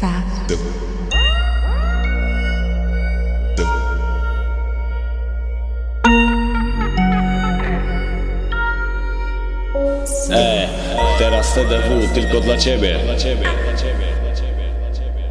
fast. E, teraz TDW tylko dla ciebie. Dla ciebie, dla ciebie, dla ciebie, dla ciebie.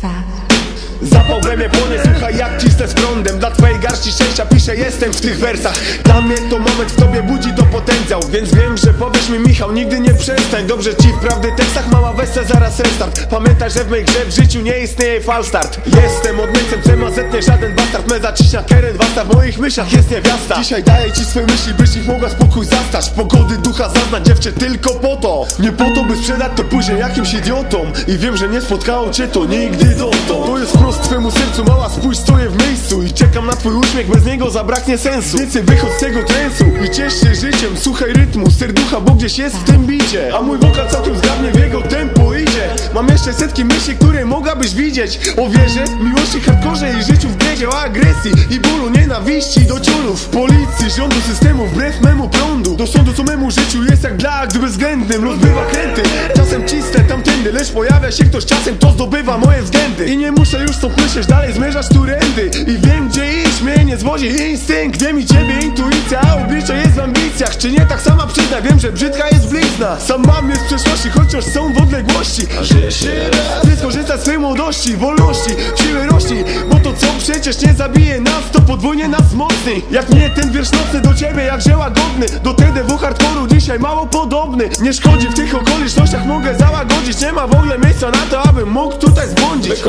Fast. Zapał we mnie płonie, słuchaj jak cisnę z prądem. Dla twojej garści szczęścia piszę jestem w tych wersach. Dla mnie to moment w tobie budzi to potencjał Więc wiem, że powiesz mi Michał, nigdy nie przestań. Dobrze ci w prawdy tekstach, mała wersja, zaraz restart. Pamiętaj, że w mej grze w życiu nie istnieje falstart. Jestem odmycem, CMZ nie żaden bastard Me zaciśnia keren, wasta w moich myślach jest niewiasta. Dzisiaj daję ci swe myśli, byś ich mogła spokój zastać Pogody ducha zaznać dziewczę tylko po to. Nie po to, by sprzedać to później jakimś idiotom. I wiem, że nie spotkało cię to nigdy dotąd. To jest wprost twemu sercu, mała spójrz stoję w miejscu I czekam na twój uśmiech, bez niego zabraknie sensu. Więcej wychód z tego trensu i ciesz się życiem Słuchaj rytmu, serducha, bo gdzieś jest w tym bicie. A mój wokal całkiem zgrabnie w jego tempo idzie. Mam jeszcze setki myśli, które mogłabyś widzieć. O wierze, miłości, hardkorze i życiu w biedzie O agresji i bólu, nienawiści do ciulów Policji, rządu, systemu, wbrew memu prądu. Do sądu, co memu życiu jest jak dla, gdy bezwzględnym Los bywa kręty, czasem cisnę tamtędy Lecz pojawia się ktoś czasem, to zdobywa moje względy I nie muszę już stąd myśleć, dalej zmierzasz tu rędy I wiem gdzie iść, mnie nie zwodzi instynkt. Wiem i ciebie intuicja, oblicze jest w ambicjach. Czy nie tak sama przyznaj, wiem, że brzydka jest blizna. Sam mam jest w przeszłości, chociaż są w odległości. A żyje się raz skorzystać z swej młodości, wolności, siły rośni Co przecież nie zabije nas, to podwójnie nas wzmocni Jak nie ten wiersz nocny do ciebie, jak zioła godny. Do TDW hardcore'u dzisiaj mało podobny. Nie szkodzi w tych okolicznościach, mogę załagodzić. Nie ma w ogóle miejsca na to, abym mógł tutaj zbłądzić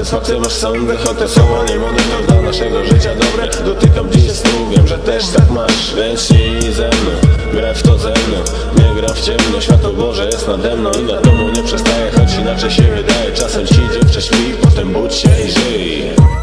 dostawiam satysfakcję, masz sądy Chotę są, młody, to dla naszego życia dobre. Dotykam dziś snu, wiem, że też tak masz śnij ze mną, graj w to ze mną. Nie gram w ciemno, światło Boże jest nade mną I na domu nie przestaje, choć inaczej się wydaje. Czasem ci dziewczę śpi, potem budź się i żyj